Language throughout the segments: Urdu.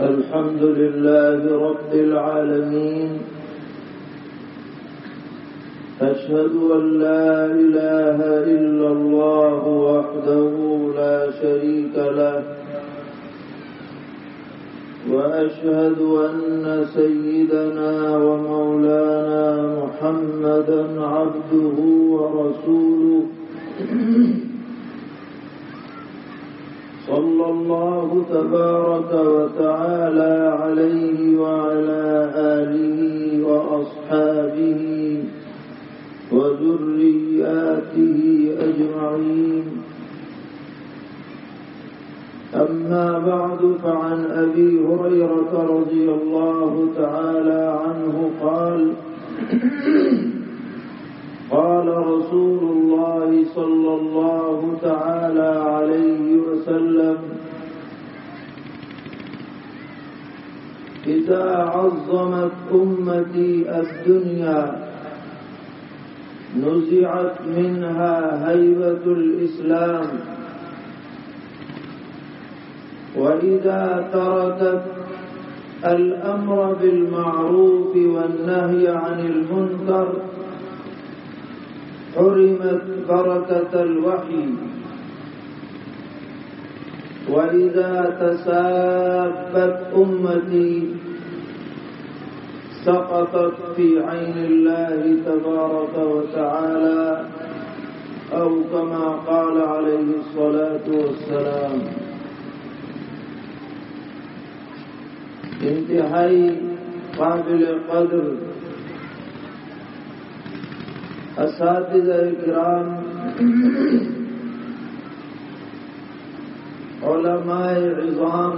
الحمد لله رب العالمين. أشهد أن لا إله إلا الله وحده لا شريك له. وأشهد أن سيدنا ومولانا محمدا عبده ورسوله. صلى الله تبارك وتعالى عليه وعلى آله وأصحابه وذرياته أجمعين. أما بعد فعن أبي هريرة رضي الله تعالى عنه قال قال رسول الله صلى الله تعالى عليه إذا عظمت أمتي الدنيا نزعت منها هيبة الإسلام. وإذا تركت الأمر بالمعروف والنهي عن المنكر حرمت بركة الوحي. وإذا تسابت أمتي سقطت في عين الله تبارك وتعالى أو كما قال عليه الصلاة والسلام. انتہائی قابل قدر اساتذہ کرام علماء عظام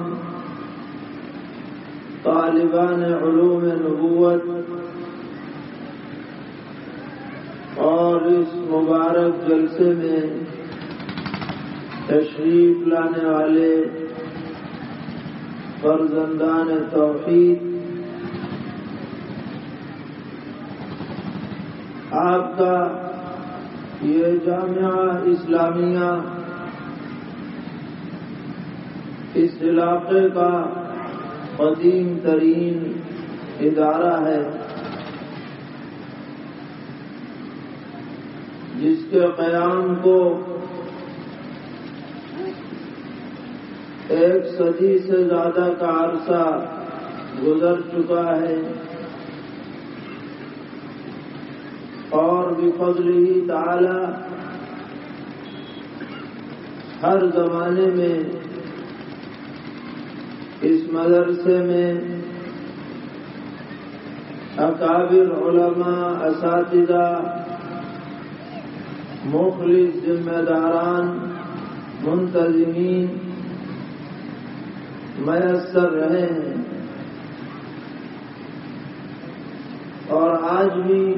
طالبان علوم نبوت، اور اس مبارک جلسے میں تشریف لانے والے فرزندان توحید، آپ کا یہ جامعہ اسلامیہ اس علاقے کا قدیم ترین ادارہ ہے، جس کے قیام کو ایک صدی سے زیادہ کا عرصہ گزر چکا ہے۔ اور بفضل ہی تعالی ہر زمانے میں اس مدرسے میں اکابر علماء، اساتذہ، مخلص ذمہ داران، منتظمین میسر رہے ہیں۔ اور آج بھی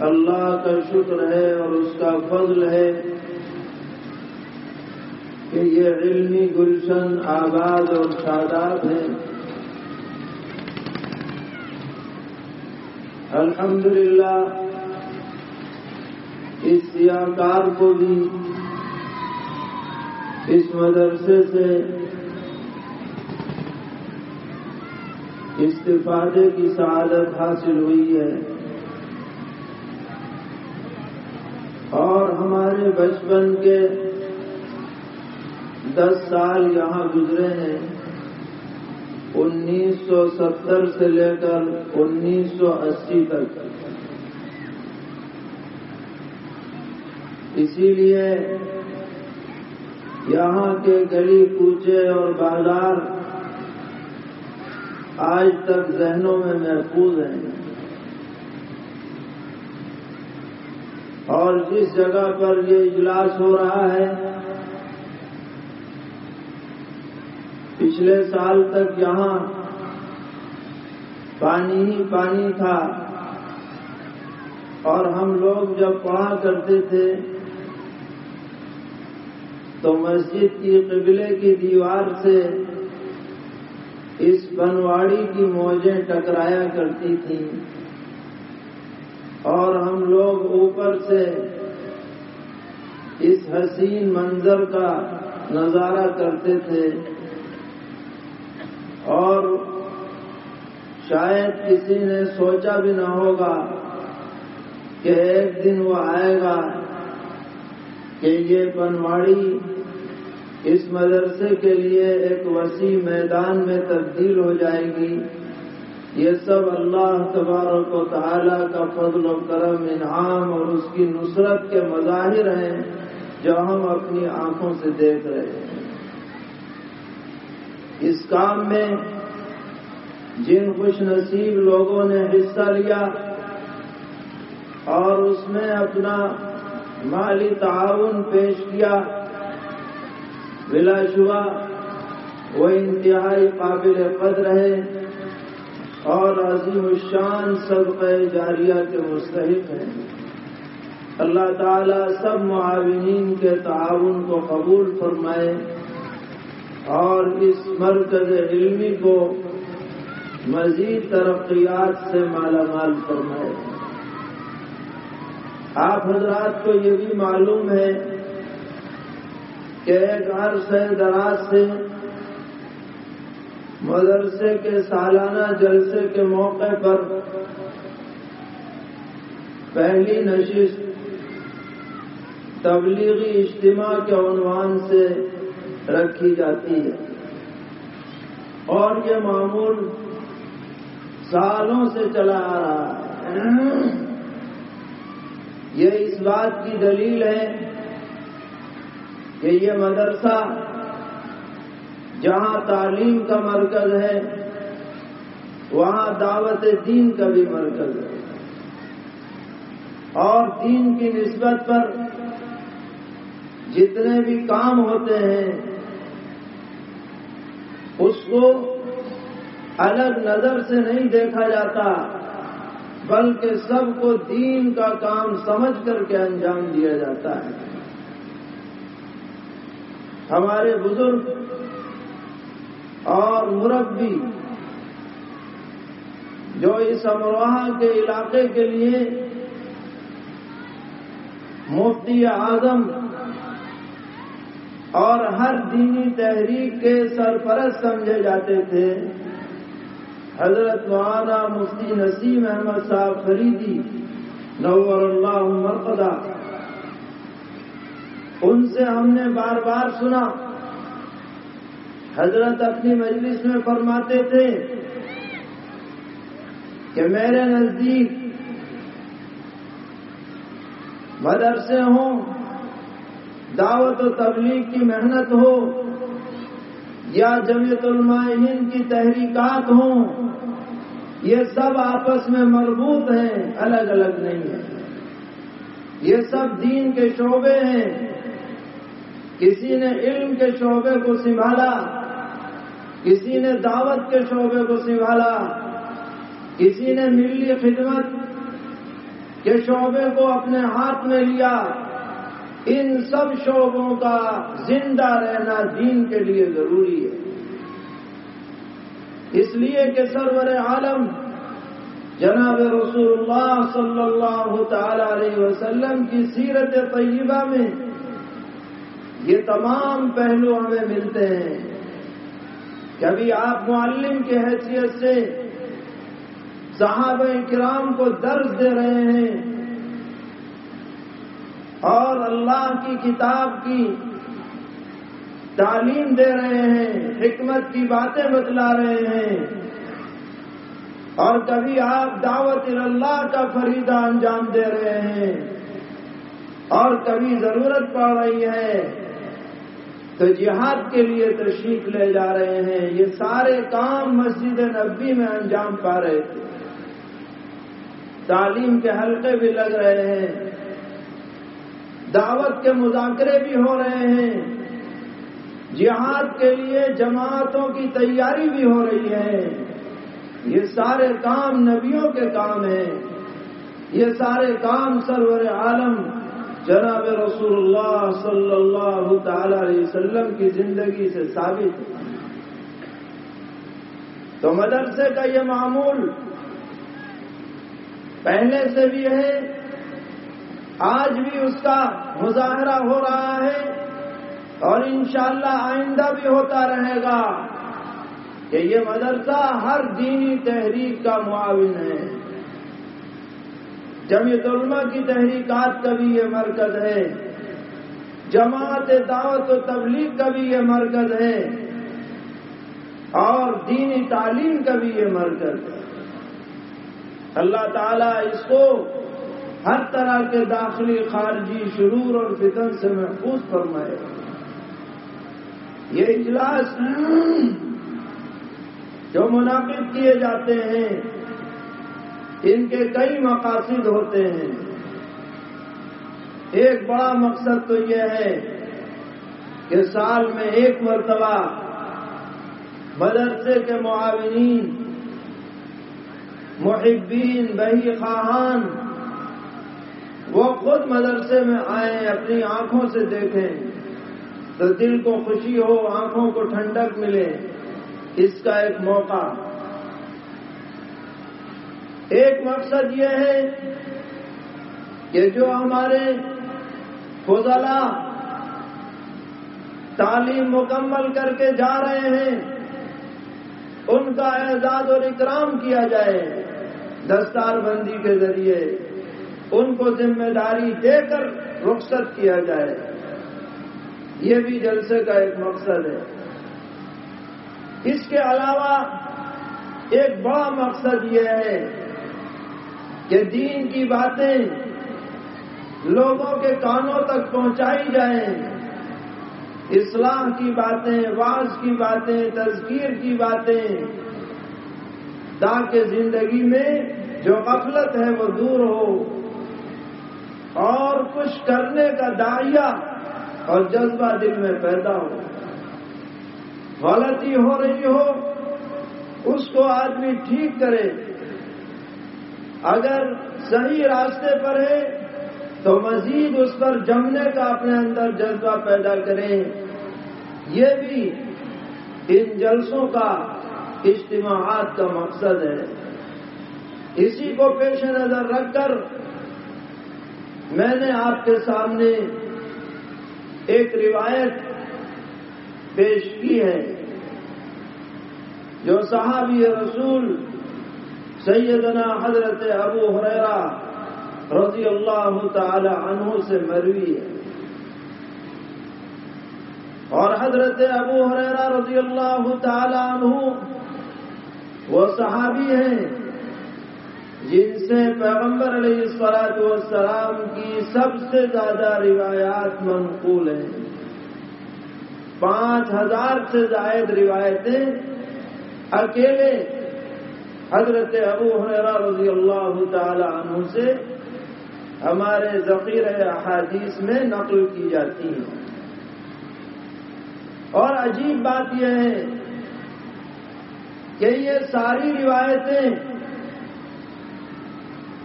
اللہ کا شکر ہے اور اس کا فضل ہے۔ کہ یہ علمی گلشن آباد اور شاداب ہے۔ الحمدللہ، اس سیاہ کار کو بھی، اس مدرسے سے استفادے کی سعادت حاصل ہوئی ہے۔ اور ہمارے بچپن کے دس سال یہاں گزرے ہیں۔ انیس سو ستر سے لے کر انیس سو اسی تک۔ اسی لیے یہاں کے گلی کوچے اور بازار آج تک ذہنوں میں محفوظ ہیں۔ اور جس جگہ پر یہ اجلاس ہو رہا ہے پچھلے سال تک یہاں پانی ہی پانی تھا۔ اور ہم لوگ جب پڑھا کرتے تھے تو مسجد کی قبلے کی دیوار سے اس بنواڑی کی موجیں ٹکرایا کرتی تھیں۔ اور ہم لوگ اوپر سے اس حسین منظر کا نظارہ کرتے تھے۔ اور شاید کسی نے سوچا بھی نہ ہوگا کہ ایک دن وہ آئے گا کہ یہ پنواڑی اس مدرسے کے لیے ایک وسیع میدان میں تبدیل ہو جائے گی۔ یہ سب اللہ تبارک و تعالی کا فضل و کرم، انعام اور اس کی نصرت کے مظاہر ہیں جو ہم اپنی آنکھوں سے دیکھ رہے ہیں۔ اس کام میں جن خوش نصیب لوگوں نے حصہ لیا اور اس میں اپنا مالی تعاون پیش کیا، بلا شبہ وہ انتہائی قابل قدر ہے اور عظیم الشان سب جاریہ کے مستحق ہیں۔ اللہ تعالیٰ سب معاونین کے تعاون کو قبول فرمائے۔ اور اس مرکز علمی کو مزید ترقیات سے مالا مال فرمائے۔ آپ حضرات کو یہ بھی معلوم ہے کہ ایک عرص دراز سے مدرسے کے سالانہ جلسے کے موقع پر پہلی نشست تبلیغی اجتماع کے عنوان سے رکھی جاتی ہے۔ اور یہ معمول سالوں سے چلا آ رہا ہے۔ یہ اس بات کی دلیل ہے کہ یہ مدرسہ جہاں تعلیم کا مرکز ہے، وہاں دعوت دین کا بھی مرکز ہے۔ اور دین کی نسبت پر جتنے بھی کام ہوتے ہیں، اس کو الگ نظر سے نہیں دیکھا جاتا، بلکہ سب کو دین کا کام سمجھ کر کے انجام دیا جاتا ہے۔ ہمارے بزرگ اور مربی جو اس امروہہ کے علاقے کے لیے مفتی اعظم اور ہر دینی تحریک کے سرپرست سمجھے جاتے تھے۔ حضرت مولانا مفتی نسیم احمد صاحب فریدی نور اللہ مرقدہ۔ ان سے ہم نے بار بار سنا۔ حضرت اپنی مجلس میں فرماتے تھے کہ میرے نزدیک مدرسے ہوں۔ دعوت و تبلیغ کی محنت ہو یا جمعیت علماء ہند کی تحریکات ہوں، یہ سب آپس میں مربوط ہیں، الگ الگ نہیں ہیں۔ یہ سب دین کے شعبے ہیں۔ کسی نے علم کے شعبے کو سنبھالا، کسی نے دعوت کے شعبے کو سنبھالا، کسی نے ملی خدمت کے شعبے کو اپنے ہاتھ میں لیا۔ ان سب شعبوں کا زندہ رہنا دین کے لیے ضروری ہے۔ اس لیے کہ سرور عالم جناب رسول اللہ صلی اللہ تعالی علیہ وسلم کی سیرت طیبہ میں یہ تمام پہلو ہمیں ملتے ہیں۔ کبھی آپ معلم کی حیثیت سے صحابہ کرام کو درس دے رہے ہیں اور اللہ کی کتاب کی تعلیم دے رہے ہیں، حکمت کی باتیں بتلا رہے ہیں۔ اور کبھی آپ دعوت اللہ کا فریدہ انجام دے رہے ہیں۔ اور کبھی ضرورت پڑ رہی ہے۔ تو جہاد کے لیے تشریف لے جا رہے ہیں۔ یہ سارے کام مسجد نبی میں انجام پا رہے تھے۔ تعلیم کے حلقے بھی لگ رہے ہیں۔ دعوت کے مذاکرے بھی ہو رہے ہیں۔ جہاد کے لیے جماعتوں کی تیاری بھی ہو رہی ہے۔ یہ سارے کام نبیوں کے کام ہیں۔ یہ سارے کام سرور عالم جناب رسول اللہ صلی اللہ تعالی علیہ وسلم کی زندگی سے ثابت ہے۔ تو مدرسے کا یہ معمول پہلے سے بھی ہے۔ آج بھی اس کا مظاہرہ ہو رہا ہے اور انشاءاللہ آئندہ بھی ہوتا رہے گا کہ یہ مدرسہ ہر دینی تحریک کا معاون ہے۔ جمعیت علماء کی تحریکات کا بھی یہ مرکز ہے۔ جماعت دعوت و تبلیغ کا بھی یہ مرکز ہے۔ اور دینی تعلیم کا بھی یہ مرکز ہے۔ اللہ تعالیٰ اس کو ہر طرح کے داخلی خارجی شرور اور فتن سے محفوظ فرمائے۔ یہ اجلاس جو منعقد کیے جاتے ہیں، ان کے کئی مقاصد ہوتے ہیں۔ ایک بڑا مقصد تو یہ ہے کہ سال میں ایک مرتبہ مدرسے کے معاونین، محبین، بہی خواہان وہ خود مدرسے میں آئیں اپنی آنکھوں سے دیکھیں۔ تو دل کو خوشی ہو، آنکھوں کو ٹھنڈک ملے۔ اس کا ایک موقع۔ ایک مقصد یہ ہے کہ جو ہمارے فضلا تعلیم مکمل کر کے جا رہے ہیں، ان کا اعزاز اور اکرام کیا جائے دستار بندی کے ذریعے۔ ان کو ذمہ داری دے کر رخصت کیا جائے۔ یہ بھی جلسے کا ایک مقصد ہے۔ اس کے علاوہ ایک بڑا مقصد یہ ہے کہ دین کی باتیں لوگوں کے کانوں تک پہنچائی جائیں۔ اصلاح کی باتیں واز کی باتیں، تذکیر کی باتیں، تاکہ زندگی میں جو غفلت ہے وہ دور ہو۔ اور کچھ کرنے کا دائیا اور جذبہ دل میں پیدا ہو۔ غلطی ہو رہی ہو، اس کو آدمی ٹھیک کرے۔ اگر صحیح راستے پر ہے، تو مزید اس پر جمنے کا اپنے اندر جذبہ پیدا کریں۔ یہ بھی ان جلسوں کا اجتماعات کا مقصد ہے۔ اسی کو پیش نظر رکھ کر میں نے آپ کے سامنے ایک روایت پیش کی ہے جو صحابی رسول سیدنا حضرت ابو حریرا رضی اللہ تعالی عنہ سے مروی ہے۔ اور حضرت ابو حریرا رضی اللہ تعالی عنہ وہ صحابی ہیں جن سے پیغمبر علیہ السلاط والسلام کی سب سے زیادہ روایات منقول ہیں۔ پانچ ہزار سے زائد روایتیں اکیلے حضرت ابو حریرا رضی اللہ تعالی عنہ سے ہمارے ذخیر احادیث میں نقل کی جاتی ہیں۔ اور عجیب بات یہ ہے کہ یہ ساری روایتیں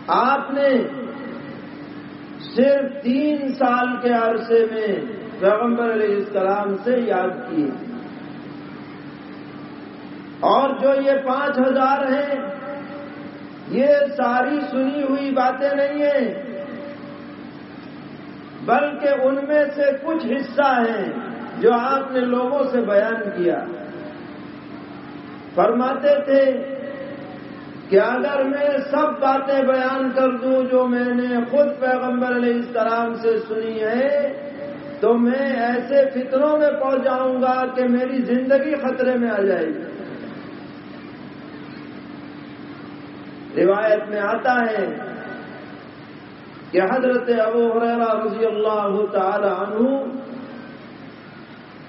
آپ نے صرف تین سال کے عرصے میں پیغمبر علیہ السلام سے یاد کی اور جو یہ پانچ ہزار ہیں، یہ ساری سنی ہوئی باتیں نہیں ہیں، بلکہ ان میں سے کچھ حصہ ہیں جو آپ نے لوگوں سے بیان کیا۔ فرماتے تھے کہ اگر میں سب باتیں بیان کر دوں جو میں نے خود پیغمبر علیہ السلام سے سنی ہے تو میں ایسے فطروں میں پہنچ جاؤں گا کہ میری زندگی خطرے میں آ جائے گی۔ روایت میں آتا ہے کہ حضرت ابو حریرہ رضی اللہ تعالی عنہ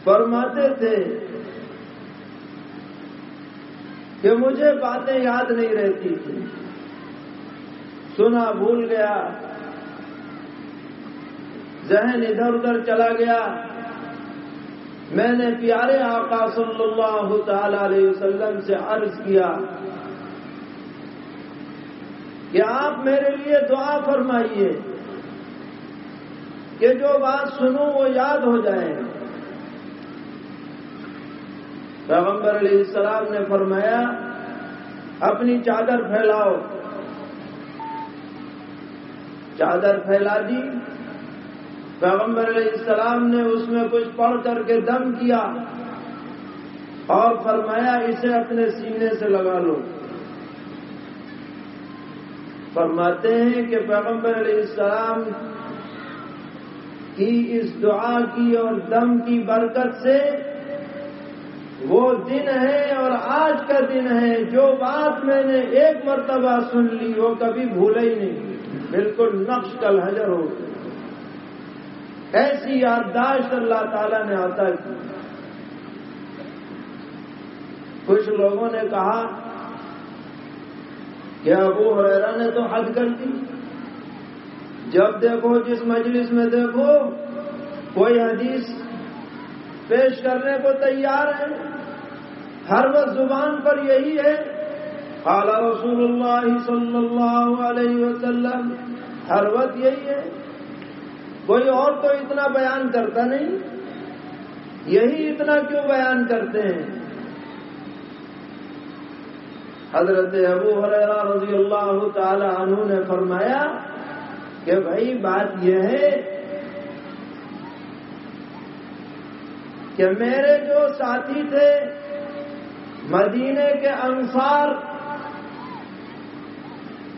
فرماتے تھے کہ مجھے باتیں یاد نہیں رہتی تھی۔ سنا بھول گیا۔ ذہن ادھر ادھر چلا گیا۔ میں نے پیارے آقا صلی اللہ تعالی علیہ وسلم سے عرض کیا کہ آپ میرے لیے دعا فرمائیے کہ جو بات سنوں وہ یاد ہو جائے۔ پیغمبر علیہ السلام نے فرمایا، اپنی چادر پھیلاؤ۔ چادر پھیلا دی۔ پیغمبر علیہ السلام نے اس میں کچھ پڑھ کر کے دم کیا اور فرمایا، اسے اپنے سینے سے لگا لو۔ فرماتے ہیں کہ پیغمبر علیہ السلام کی اس دعا کی اور دم کی برکت سے وہ دن ہے اور آج کا دن ہے جو بات میں نے ایک مرتبہ سن لی وہ کبھی بھولا ہی نہیں۔ بالکل نقش کل حجر ہو۔ ایسی یادداشت اللہ تعالی نے عطا کی۔ کچھ لوگوں نے کہا کہ ابو حریرا نے تو حد کر دی جب دیکھو جس مجلس میں دیکھو، کوئی حدیث پیش کرنے کو تیار ہے۔ ہر وقت زبان پر یہی ہے۔ اعلی رسول اللہ صلی اللہ علیہ وسلم، ہر وقت یہی ہے۔ کوئی اور تو اتنا بیان کرتا نہیں۔ یہی اتنا کیوں بیان کرتے ہیں؟ حضرت ابو حریرہ رضی اللہ تعالی عنہ نے فرمایا کہ بھائی، بات یہ ہے کہ میرے جو ساتھی تھے مدینے کے انصار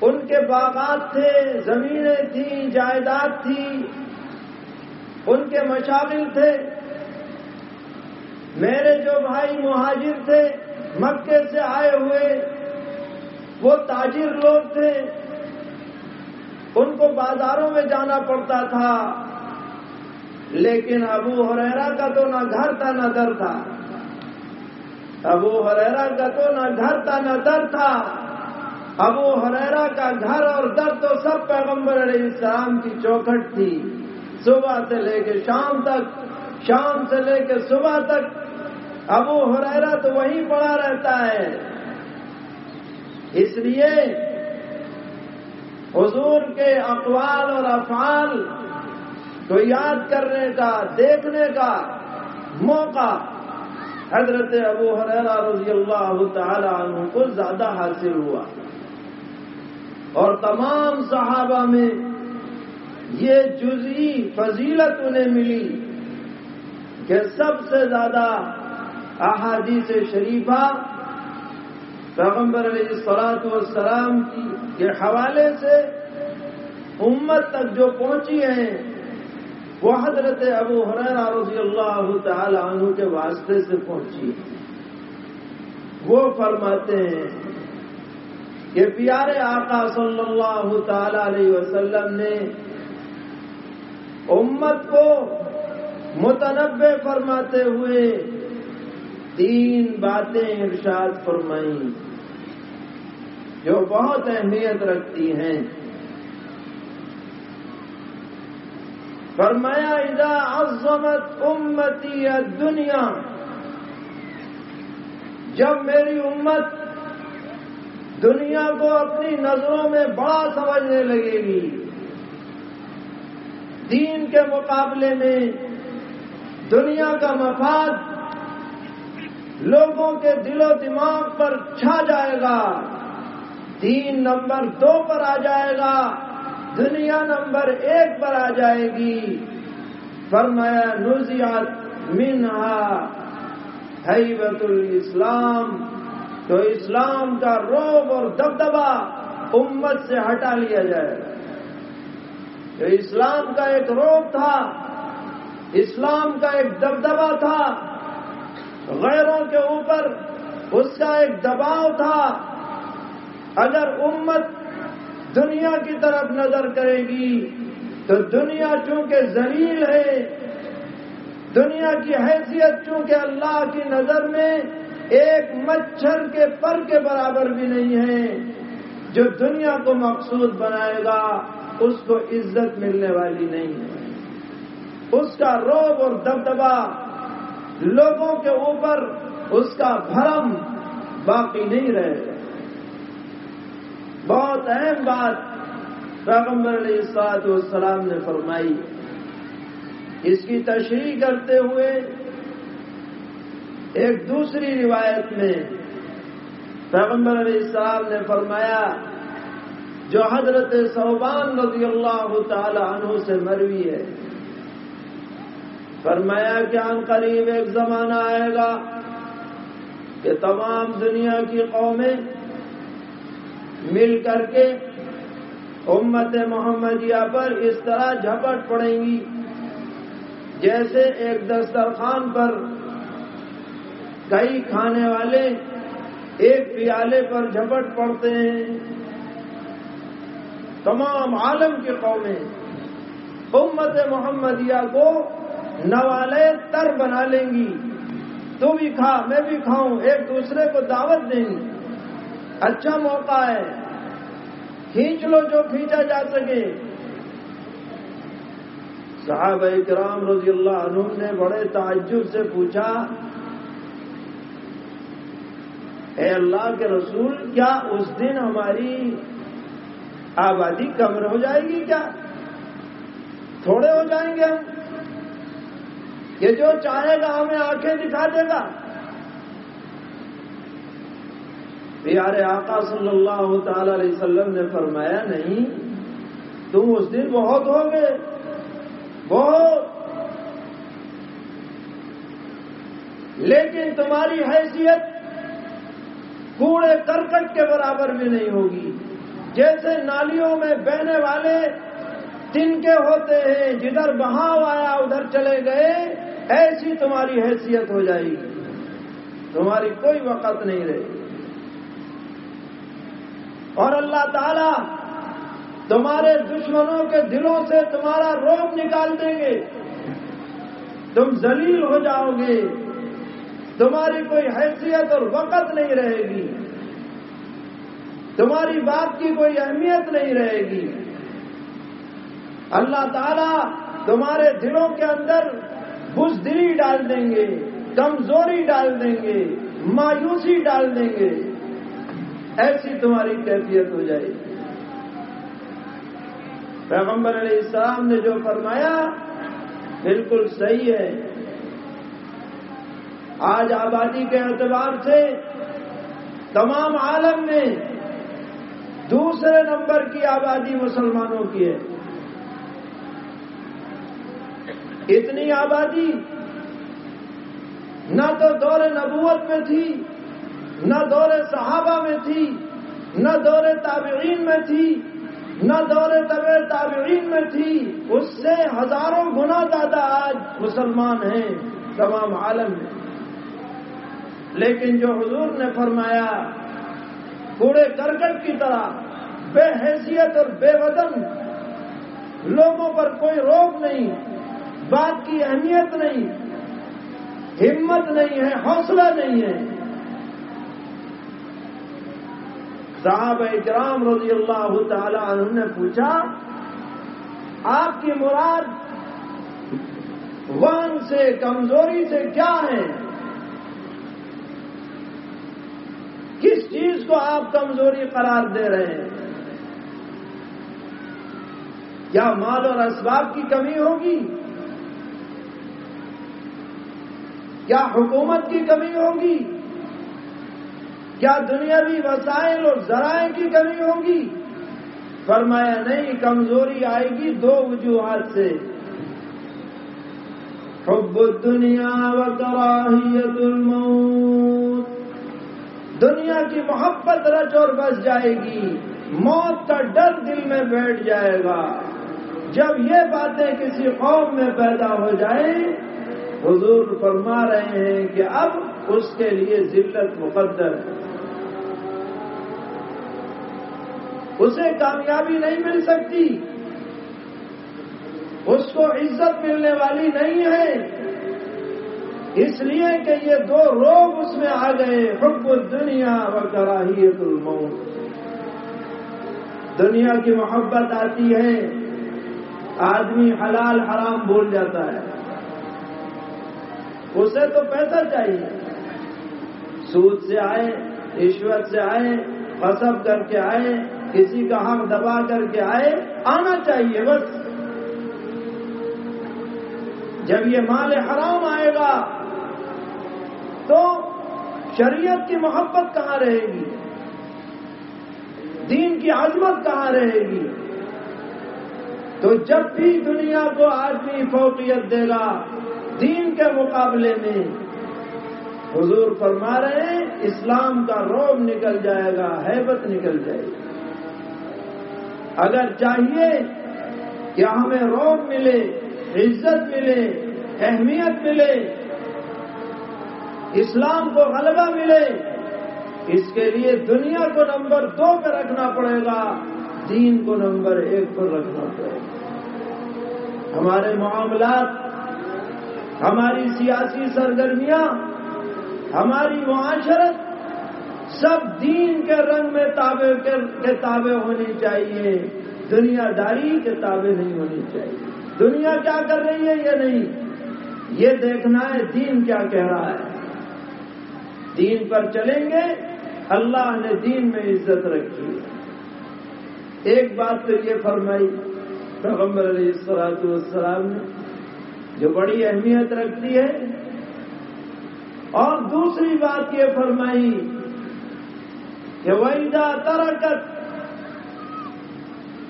ان کے باغات تھے، زمینیں تھیں، جائیداد تھی، ان کے مشاغل تھے۔ میرے جو بھائی مہاجر تھے، مکے سے آئے ہوئے، وہ تاجر لوگ تھے۔ ان کو بازاروں میں جانا پڑتا تھا، لیکن ابو ہریرا کا تو نہ گھر تھا، نہ در تھا۔ ابو ہریرا کا تو نہ گھر تھا نہ در تھا۔ ابو ہریرا کا گھر اور در تو سب پیغمبر علیہ السلام کی چوکھٹ تھی۔ صبح سے لے کے شام تک، شام سے لے کے صبح تک ابو ہریرا تو وہیں پڑا رہتا ہے۔ اس لیے حضور کے اقوال اور افعال کو یاد کرنے کا، دیکھنے کا موقع حضرت ابو حریرہ رضی اللہ تعالی عنہ کو زیادہ حاصل ہوا۔ اور تمام صحابہ میں یہ جزئی فضیلت انہیں ملی کہ سب سے زیادہ احادیث شریفہ پیغمبر علیہ سلاط والسلام کی کے حوالے سے امت تک جو پہنچی ہیں وہ حضرت ابو حرا رضی اللہ تعالی عنہ کے واسطے سے پہنچی وہ فرماتے ہیں کہ پیارے آقا صلی اللہ تعالی علیہ وسلم نے امت کو متنوع فرماتے ہوئے تین باتیں ارشاد فرمائیں جو بہت اہمیت رکھتی ہیں۔ فرمایا، اذا عظمت امتی دنیا جب میری امت دنیا کو اپنی نظروں میں بڑا سمجھنے لگے گی، دین کے مقابلے میں دنیا کا مفاد لوگوں کے دل و دماغ پر چھا جائے گا تین نمبر دو پر آ جائے گا۔ دنیا نمبر ایک پر آ جائے گی۔ فرمایا نوزیات منہا حیبت الاسلام۔ تو اسلام کا روب اور دبدبا امت سے ہٹا لیا جائے۔ گا تو اسلام کا ایک روب تھا، اسلام کا ایک دبدبا تھا۔ غیروں کے اوپر اس کا ایک دباؤ تھا۔ اگر امت دنیا کی طرف نظر کرے گی تو دنیا چونکہ ذلیل ہے، دنیا کی حیثیت چونکہ اللہ کی نظر میں ایک مچھر کے پر کے برابر بھی نہیں ہے، جو دنیا کو مقصود بنائے گا، اس کو عزت ملنے والی نہیں ہے۔ اس کا روب اور دبدبا لوگوں کے اوپر، اس کا بھرم باقی نہیں رہے۔ گا بہت اہم بات پیغمبر علیہ السلاط والسلام نے فرمائی۔ اس کی تشریح کرتے ہوئے ایک دوسری روایت میں پیغمبر علیہ السلام نے فرمایا، جو حضرت صوبان رضی اللہ تعالی عنہ سے مروی ہے۔ فرمایا کہ ان قریب ایک زمانہ آئے گا کہ تمام دنیا کی قومیں مل کر کے امت محمدیہ پر اس طرح جھپٹ پڑیں گی جیسے ایک دسترخوان پر کئی کھانے والے ایک پیالے پر جھپٹ پڑتے ہیں۔ تمام عالم کی قومیں امت محمدیہ کو نوالے تر بنا لیں گی۔ تو بھی کھا، میں بھی کھاؤں، ایک دوسرے کو دعوت دیں گی۔ اچھا موقع ہے۔ کھینچ لو جو کھینچا جا سکے۔ صحابہ اکرام رضی اللہ عنہ نے بڑے تعجب سے پوچھا، اے اللہ کے رسول، کیا اس دن ہماری آبادی کم ہو جائے گی کیا؟ تھوڑے ہو جائیں گے ہم؟ یہ جو چاہے گا ہمیں آنکھیں دکھا دے گا۔ پیارے آقا صلی اللہ تعالی علیہ وسلم نے فرمایا، نہیں تم اس دن بہت ہو گئے۔ بہت۔ لیکن تمہاری حیثیت کوڑے کرکٹ کے برابر بھی نہیں ہوگی۔ جیسے نالیوں میں بہنے والے تن کے ہوتے ہیں، جدھر بہاؤ آیا، ادھر چلے گئے، ایسی تمہاری حیثیت ہو جائے گی۔ تمہاری کوئی وقت نہیں رہے گی۔ اور اللہ تعالی تمہارے دشمنوں کے دلوں سے تمہارا روپ نکال دیں گے۔ تم ذلیل ہو جاؤ گے۔ تمہاری کوئی حیثیت اور وقت نہیں رہے گی۔ تمہاری بات کی کوئی اہمیت نہیں رہے گی۔ اللہ تعالی تمہارے دلوں کے اندر بزدلی ڈال دیں گے، کمزوری ڈال دیں گے، مایوسی ڈال دیں گے۔ ایسی تمہاری کیفیت ہو جائے گی۔ پیغمبر علیہ السلام نے جو فرمایا، بالکل صحیح ہے۔ آج آبادی کے اعتبار سے تمام عالم میں دوسرے نمبر کی آبادی مسلمانوں کی ہے۔ اتنی آبادی نہ تو دور نبوت میں تھی نہ دور صحابہ میں تھی، نہ دور تابعین میں تھی، نہ دور طب تابعین میں تھی۔ اس سے ہزاروں گنا زیادہ آج مسلمان ہیں، تمام عالم میں لیکن جو حضور نے فرمایا، کوڑے کرکٹ کی طرح بے حیثیت اور بے وزن، لوگوں پر کوئی روک نہیں، بات کی اہمیت نہیں، ہمت نہیں ہے، حوصلہ نہیں ہے۔ صاحب اکرام رضی اللہ تعالی عنہ نے پوچھا، آپ کی مراد ون سے، کمزوری سے کیا ہے؟ کس چیز کو آپ کمزوری قرار دے رہے ہیں؟ کیا مال اور اسباب کی کمی ہوگی؟ کیا حکومت کی کمی ہوگی؟ کیا دنیاوی وسائل اور ذرائع کی کمی ہوگی؟ فرمایا نہیں، کمزوری آئے گی دو وجوہات سے۔ حب الدنیا و کراہیت الموت۔ دنیا کی محبت رچ اور بس جائے گی۔ موت کا ڈر دل میں بیٹھ جائے گا۔ جب یہ باتیں کسی قوم میں پیدا ہو جائیں، حضور فرما رہے ہیں کہ اب اس کے لیے ذلت مقدر۔ ہے اسے کامیابی نہیں مل سکتی۔ اس کو عزت ملنے والی نہیں ہے۔ اس لیے کہ یہ دو روگ اس میں آ گئے، حب دنیا و کراہیت الموت۔ دنیا کی محبت آتی ہے، آدمی حلال حرام بھول جاتا ہے۔ اسے تو پیسہ چاہیے۔ سود سے آئے، رشوت سے آئے قصب کر کے آئے۔ کسی کا حق دبا کر کے آئے، آنا چاہیے بس۔ جب یہ مال حرام آئے گا، تو شریعت کی محبت کہاں رہے گی؟ دین کی عظمت کہاں رہے گی؟ تو جب بھی دنیا کو آدمی فوقیت دے گا دین کے مقابلے میں، حضور فرما رہے ہیں، اسلام کا روب نکل جائے گا، حیبت نکل جائے گی۔ اگر چاہیے کہ ہمیں روب ملے، عزت ملے، اہمیت ملے، اسلام کو غلبہ ملے، اس کے لیے دنیا کو نمبر دو پہ رکھنا پڑے گا، دین کو نمبر ایک پر رکھنا پڑے گا۔ ہمارے معاملات، ہماری سیاسی سرگرمیاں، ہماری معاشرت سب دین کے رنگ میں تابع کے تابع ہونی چاہیے۔ دنیا داری کے تابع نہیں ہونی چاہیے۔ دنیا کیا کر رہی ہے؟ یہ نہیں۔ یہ دیکھنا ہے دین کیا کہہ رہا ہے۔ دین پر چلیں گے۔ اللہ نے دین میں عزت رکھی ہے۔ ایک بات تو یہ فرمائی، پیغمبر علیہ السلاط والسلام نے، جو بڑی اہمیت رکھتی ہے۔ اور دوسری بات یہ فرمائی کہ ویدا ترکت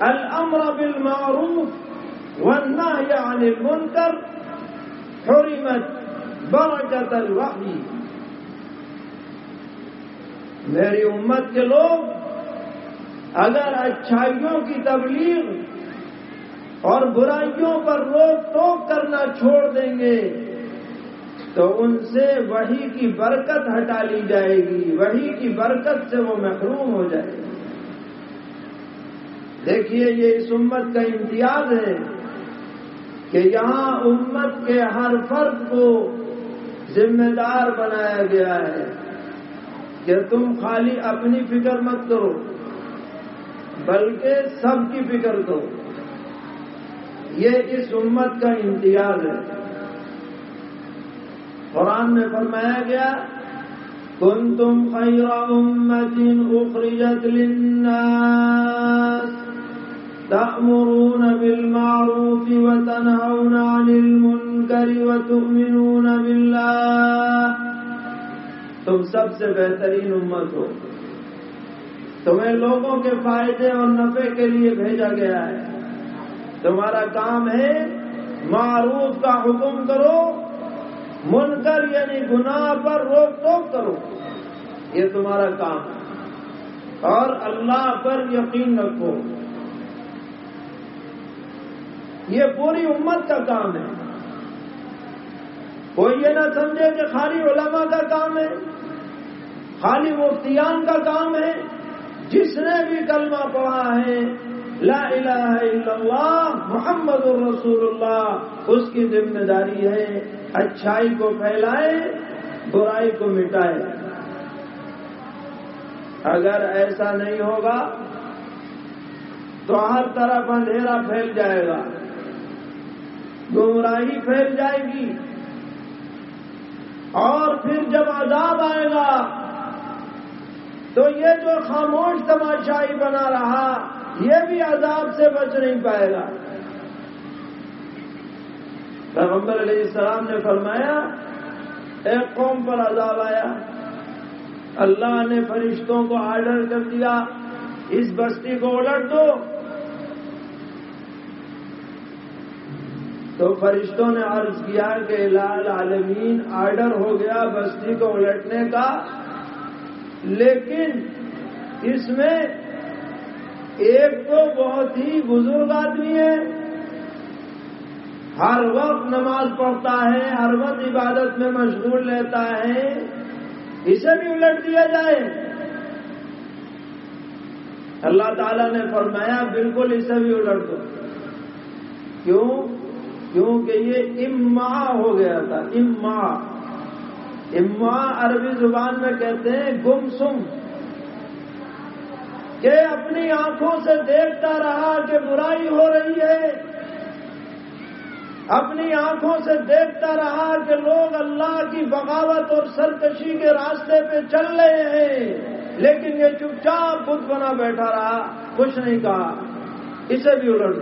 الأمر بالمعروف والنهي عن المنكر حرمت برکت الوحی میری امت کے لوگ اگر اچھائیوں کی تبلیغ اور برائیوں پر روک ٹوک کرنا چھوڑ دیں گے تو ان سے وہی کی برکت ہٹا لی جائے گی۔ وہی کی برکت سے وہ محروم ہو جائے گی۔ دیکھیے یہ اس امت کا امتیاز ہے کہ یہاں امت کے ہر فرد کو ذمہ دار بنایا گیا ہے کہ تم خالی اپنی فکر مت کرو، بلکہ سب کی فکر کرو۔ یہ اس امت کا امتیاز ہے۔ قرآن میں فرمایا گیا کن تم خیر امت اخرجت للناس تأمرون بالمعروف وتنهون عن المنكر وتؤمنون بالله تم سب سے بہترین امت ہو۔ تمہیں لوگوں کے فائدے اور نفع کے لیے بھیجا گیا ہے۔ تمہارا کام ہے معروف کا حکم کرو۔ منکر یعنی گناہ پر روک ٹوک کرو۔ یہ تمہارا کام ہے۔ اور اللہ پر یقین رکھو۔ یہ پوری امت کا کام ہے۔ کوئی یہ نہ سمجھے کہ خالی علماء کا کام ہے۔ خالی مفتیان کا کام ہے۔ جس نے بھی کلمہ پڑھا ہے، لا الہ الا اللہ، محمد الرسول اللہ، اس کی ذمہ داری ہے۔ اچھائی کو پھیلائے، برائی کو مٹائے۔ اگر ایسا نہیں ہوگا، تو ہر طرف اندھیرا پھیل جائے گا۔ گمراہی پھیل جائے گی۔ اور پھر جب عذاب آئے گا، تو یہ جو خاموش تماشائی بنا رہا، یہ بھی عذاب سے بچ نہیں پائے گا۔ پیغمبر علیہ السلام نے فرمایا ایک قوم پر عذاب آیا۔ اللہ نے فرشتوں کو آرڈر کر دیا، اس بستی کو الٹ دو۔ تو فرشتوں نے عرض کیا کہ لال عالمین، آرڈر ہو گیا بستی کو الٹنے کا، لیکن اس میں ایک تو بہت ہی بزرگ آدمی ہے۔ ہر وقت نماز پڑھتا ہے، ہر وقت عبادت میں مشغول رہتا ہے، اسے بھی الٹ دیا جائے۔ اللہ تعالیٰ نے فرمایا، بالکل اسے بھی الٹ دو۔ کیوں؟ کیونکہ یہ اما ہو گیا تھا، اما۔ اما عربی زبان میں کہتے ہیں گم سم کہ اپنی آنکھوں سے دیکھتا رہا کہ برائی ہو رہی ہے۔ اپنی آنکھوں سے دیکھتا رہا کہ لوگ اللہ کی بغاوت اور سرکشی کے راستے پہ چل رہے ہیں۔ لیکن یہ چپ چاپ خود بنا بیٹھا رہا، کچھ نہیں کہا۔ اسے بھی الٹ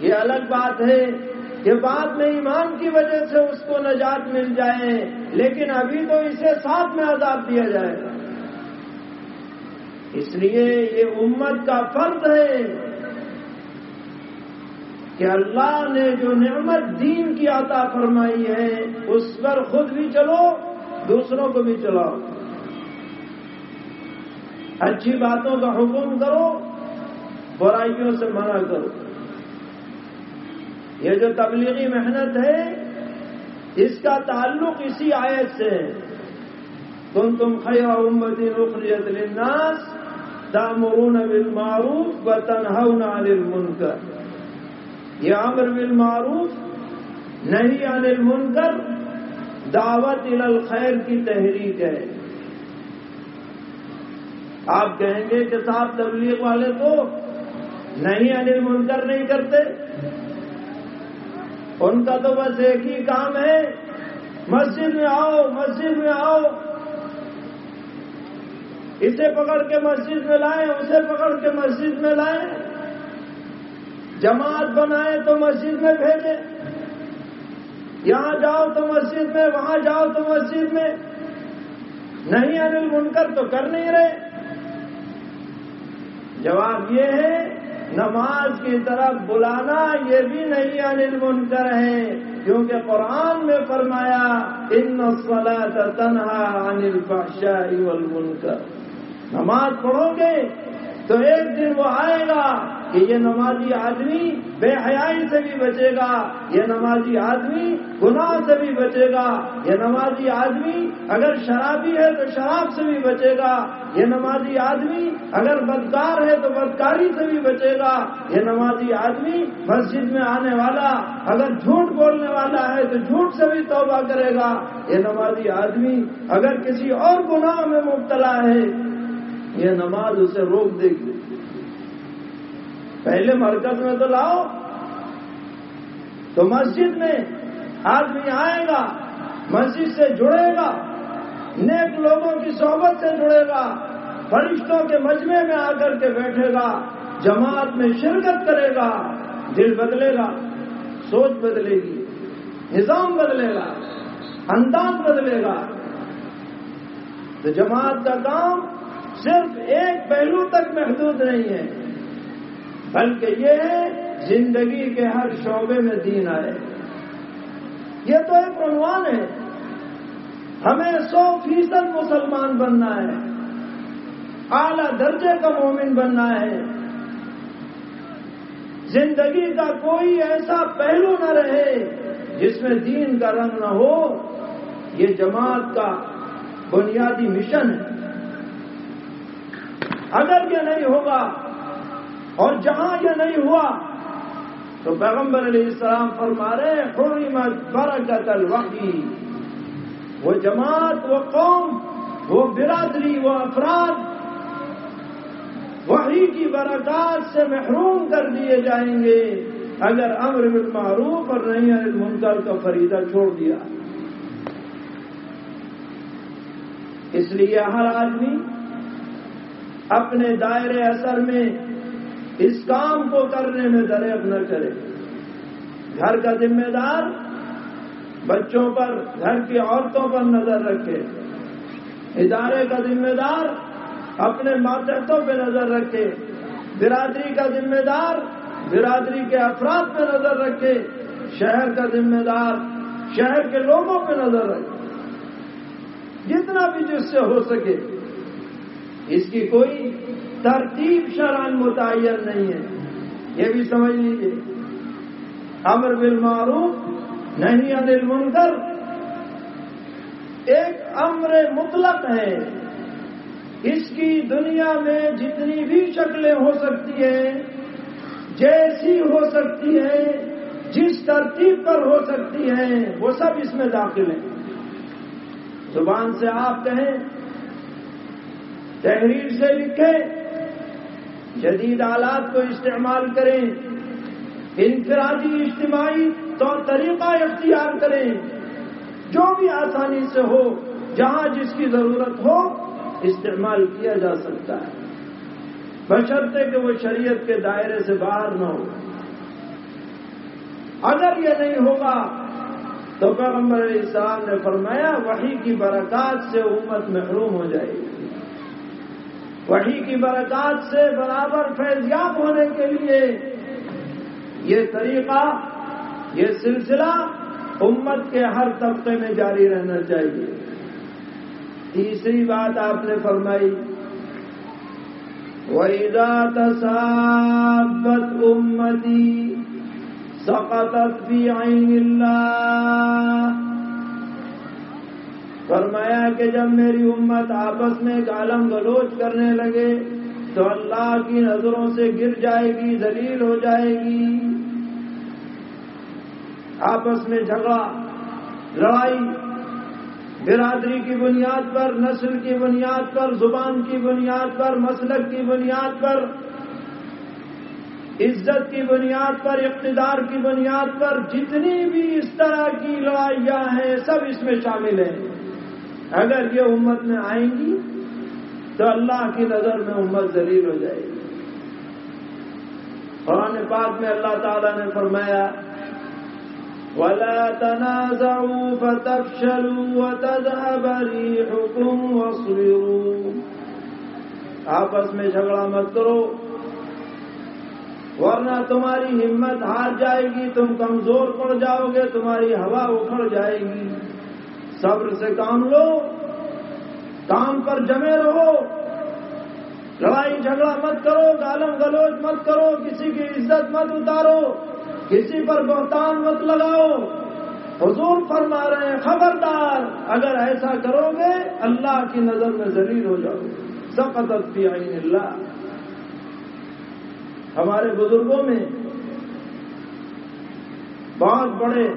یہ الگ بات ہے کہ بعد میں ایمان کی وجہ سے اس کو نجات مل جائے، لیکن ابھی تو اسے ساتھ میں عذاب دیا جائے گا۔ اس لیے یہ امت کا فرض ہے۔ کہ اللہ نے جو نعمت دین کی عطا فرمائی ہے، اس پر خود بھی چلو، دوسروں کو بھی چلاؤ۔ اچھی باتوں کا حکم کرو، برائیوں سے منع کرو۔ یہ جو تبلیغی محنت ہے، اس کا تعلق اسی آیت سے ہے۔ تم تم خیر امتی رخریت للناس تامرون بالمعروف و تنہون عن المنکر۔ یہ امر بالمعروف نہیں عن المنکر، دعوت الخیر کی تحریک ہے۔ آپ کہیں گے کہ صاحب تبلیغ والے تو نہیں انل منکر نہیں کرتے؟ ان کا تو بس ایک ہی کام ہے، مسجد میں آؤ، مسجد میں آؤ۔ اسے پکڑ کے مسجد میں لائیں، اسے پکڑ کے مسجد میں لائیں۔ جماعت بنائے تو مسجد میں بھیجیں یہاں جاؤ تو مسجد میں، وہاں جاؤ تو مسجد میں۔ نہیں انل منکر تو کر نہیں رہے۔ جواب یہ ہے، نماز کی طرف بلانا یہ بھی نہیں انل منکر ہے، کیونکہ قرآن میں فرمایا، ان تنہا انل الفحشاء والمنکر نماز پڑھو گے تو ایک دن وہ آئے گا۔ کہ یہ نمازی آدمی بے حیائی سے بھی بچے گا، یہ نمازی آدمی گناہ سے بھی بچے گا، یہ نمازی آدمی اگر شرابی ہے تو شراب سے بھی بچے گا، یہ نمازی آدمی اگر بدکار ہے تو بدکاری سے بھی بچے گا، یہ نمازی آدمی مسجد میں آنے والا اگر جھوٹ بولنے والا ہے تو جھوٹ سے بھی توبہ کرے گا۔ یہ نمازی آدمی اگر کسی اور گناہ میں مبتلا ہے، یہ نماز اسے روک دے گی۔ پہلے مرکز میں تو لاؤ تو مسجد میں آدمی آئے گا، مسجد سے جڑے گا، نیک لوگوں کی صحبت سے جڑے گا، فرشتوں کے مجمے میں آ کر کے بیٹھے گا، جماعت میں شرکت کرے گا، دل بدلے گا، سوچ بدلے گی، نظام بدلے گا، انداز بدلے گا۔ تو جماعت کا کام صرف ایک پہلو تک محدود نہیں ہے۔ بلکہ یہ ہے زندگی کے ہر شعبے میں دین آئے۔ یہ تو ایک عنوان ہے۔ ہمیں سو فیصد مسلمان بننا ہے۔ اعلی درجے کا مومن بننا ہے۔ زندگی کا کوئی ایسا پہلو نہ رہے جس میں دین کا رنگ نہ ہو۔ یہ جماعت کا بنیادی مشن ہے۔ اگر یہ نہیں ہوگا اور جہاں یہ نہیں ہوا، تو پیغمبر علیہ السلام فرما رہے حرمت برکت الوحی وہ جماعت، وہ قوم، وہ برادری، وہ افراد وحی کی برکات سے محروم کر دیے جائیں گے۔ اگر امر بالمعروف اور نہیں منکر کا فریدہ چھوڑ دیا۔ اس لیے ہر آدمی اپنے دائرے اثر میں اس کام کو کرنے میں دریب نہ کرے۔ گھر کا ذمہ دار بچوں پر، گھر کی عورتوں پر نظر رکھے۔ ادارے کا ذمہ دار اپنے ماتحتوں پہ نظر رکھے۔ برادری کا ذمہ دار برادری کے افراد پہ نظر رکھے۔ شہر کا ذمہ دار شہر کے لوگوں پہ نظر رکھے۔ جتنا بھی جس سے ہو سکے۔ اس کی کوئی ترتیب شران متعین نہیں ہے۔ یہ بھی سمجھ لیجیے امر بالمعروف نہیں انل منکر ایک امر مطلق ہے۔ اس کی دنیا میں جتنی بھی شکلیں ہو سکتی ہیں، جیسی ہو سکتی ہیں، جس ترتیب پر ہو سکتی ہیں، وہ سب اس میں داخل ہیں۔ زبان سے آپ کہیں، تحریر سے لکھیں جدید آلات کو استعمال کریں، انفرادی اجتماعی طور طریقہ اختیار کریں۔ جو بھی آسانی سے ہو، جہاں جس کی ضرورت ہو، استعمال کیا جا سکتا ہے۔ بشرطے کہ وہ شریعت کے دائرے سے باہر نہ ہو۔ اگر یہ نہیں ہوگا، تو پیغمبر اسلام نے فرمایا وہی کی برکات سے امت محروم ہو جائے گی۔ وہی کی برکات سے برابر فیضیاب ہونے کے لیے یہ طریقہ، یہ سلسلہ امت کے ہر طبقے میں جاری رہنا چاہیے۔ تیسری بات آپ نے فرمائی، وَإِذَا تَسَابَتْ أُمَّتِي سَقَطَتْ فِي عَيْنِ اللَّهِ فرمایا کہ جب میری امت آپس میں گالم گلوچ کرنے لگے تو اللہ کی نظروں سے گر جائے گی دلیل ہو جائے گی۔ آپس میں جھگڑا، لڑائی، برادری کی بنیاد پر، نسل کی بنیاد پر، زبان کی بنیاد پر، مسلک کی بنیاد پر، عزت کی بنیاد پر، اقتدار کی بنیاد پر، جتنی بھی اس طرح کی لڑائیاں ہیں، سب اس میں شامل ہیں۔ اگر یہ امت میں آئیں گی تو اللہ کی نظر میں امت ذلیل ہو جائے گی۔ قرآن پاک میں اللہ تعالیٰ نے فرمایا، ولا تنازعوا فتفشلوا وتذهب ريحكم واصبروا۔ آپس میں جھگڑا مت کرو، ورنہ تمہاری ہمت ہار جائے گی، تم کمزور پڑ جاؤ گے، تمہاری ہوا اکھڑ جائے گی۔ صبر سے کام لو، کام پر جمے رہو۔ لڑائی جھگڑا مت کرو، گالم گلوچ مت کرو، کسی کی عزت مت اتارو، کسی پر بہتان مت لگاؤ۔ حضور فرما رہے ہیں، خبردار، اگر ایسا کرو گے، اللہ کی نظر میں ذلیل ہو جاؤ۔ گے سخت عین اللہ۔ ہمارے بزرگوں میں بہت بڑے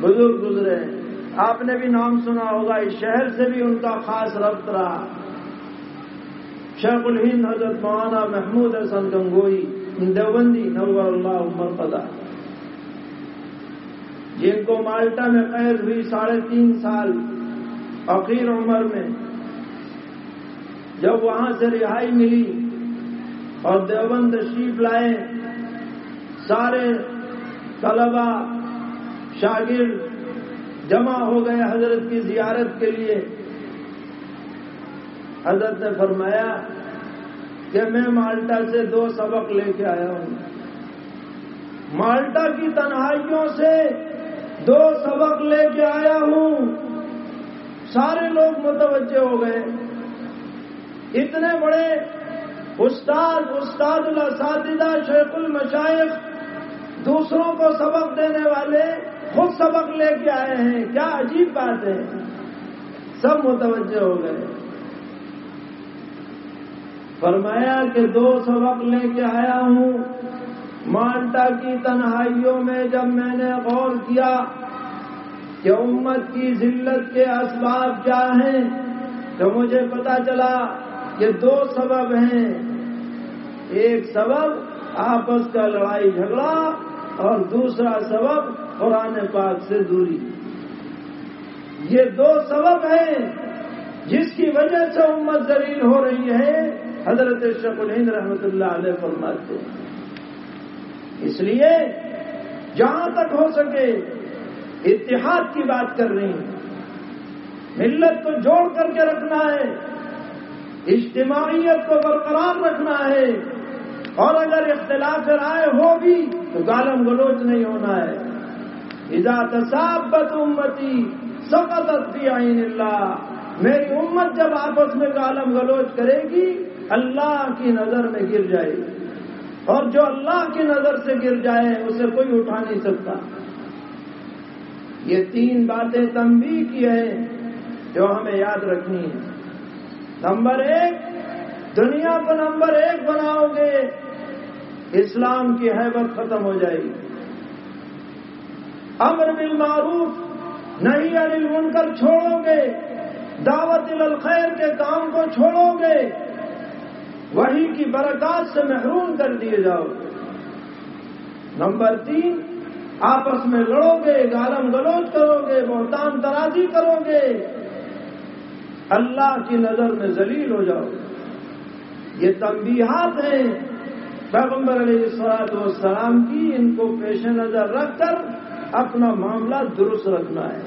بزرگ گزرے ہیں۔ آپ نے بھی نام سنا ہوگا، اس شہر سے بھی ان کا خاص ربط رہا شیخ الہند حضرت مولانا محمود حسن گنگوئی، دیوبندی، نور اللہ عمر پدا جن کو مالٹا میں قید ہوئی ساڑھے تین سال اخیر عمر میں، جب وہاں سے رہائی ملی اور دیوبند تشریف لائے، سارے طلبا شاگرد جمع ہو گئے حضرت کی زیارت کے لیے۔ حضرت نے فرمایا کہ میں مالٹا سے دو سبق لے کے آیا ہوں۔ مالٹا کی تنہائیوں سے دو سبق لے کے آیا ہوں۔ سارے لوگ متوجہ ہو گئے۔ اتنے بڑے استاد استاد الاساتذہ، شیخ المشائق دوسروں کو سبق دینے والے خود سبق لے کے آئے ہیں۔ کیا عجیب بات ہے۔ سب متوجہ ہو گئے۔ فرمایا کہ دو سبق لے کے آیا ہوں۔ مانٹا کی تنہائیوں میں جب میں نے غور کیا کہ امت کی ذلت کے اسباب کیا ہیں، تو مجھے پتا چلا کہ دو سبب ہیں۔ ایک سبب آپس کا لڑائی جھگڑا اور دوسرا سبب قرآن پاک سے دوری۔ یہ دو سبب ہیں جس کی وجہ سے امت ذلیل ہو رہی ہے، حضرت شیخ الہند رحمت اللہ علیہ فرماتے ہیں۔ اس لیے جہاں تک ہو سکے اتحاد کی بات کر رہی ہیں۔ ملت کو جوڑ کر کے رکھنا ہے، اجتماعیت کو برقرار رکھنا ہے۔ اور اگر اختلاف رائے ہو بھی، تو گالم گلوچ نہیں ہونا ہے۔ اذا تصابت امتی، سقطت فی عین اللہ۔ میری امت جب آپس میں گالم گلوچ کرے گی، اللہ کی نظر میں گر جائے گی۔ اور جو اللہ کی نظر سے گر جائے، اسے کوئی اٹھا نہیں سکتا۔ یہ تین باتیں تنبیہ کی ہیں جو ہمیں یاد رکھنی ہے نمبر ایک، دنیا کو نمبر ایک بناؤ گے، اسلام کی حیبت ختم ہو جائے گی۔ امر بالمعروف نہیں انل منکر چھوڑو گے دعوت الخیر کے کام کو چھوڑو گے وہی کی برکات سے محروم کر دیے جاؤ۔ نمبر تین، آپس میں لڑو گے گالم گلوچ کرو گے بہتان ترازی کرو گے اللہ کی نظر میں ذلیل ہو جاؤ۔ یہ تنبیہات ہیں۔ پیغمبر علیہ السلاط والسلام کی ان کو پیش نظر رکھ کر اپنا معاملہ درست رکھنا ہے۔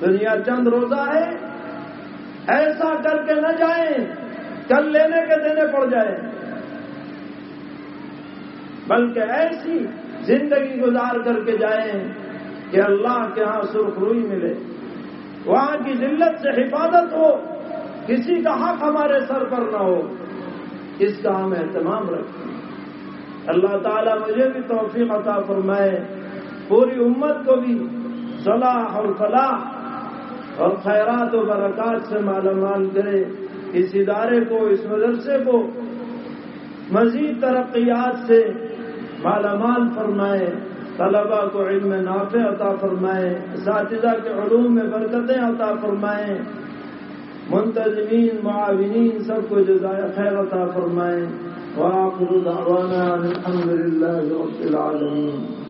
دنیا چند روزہ ہے، ایسا کر کے نہ جائیں، کل لینے کے دینے پڑ جائے بلکہ ایسی زندگی گزار کر کے جائیں کہ اللہ کے ہاں سرخ روئی ملے۔ وہاں کی ذلت سے حفاظت ہو، کسی کا حق ہمارے سر پر نہ ہو، اس کا ہم اہتمام رکھیں اللہ تعالیٰ مجھے بھی توفیق عطا فرمائے۔ پوری امت کو بھی صلاح اور فلاح اور خیرات و برکات سے مالا مال کرے، اس ادارے کو، اس مدرسے کو مزید ترقیات سے مالا مال فرمائے طلبا کو علم نافع عطا فرمائے، اساتذہ کے علوم میں برکتیں عطا فرمائیں منتظمین، معاونین سب کو جزائے خیر عطا فرمائیں وآخر دعوانا الحمد لله رب العالمين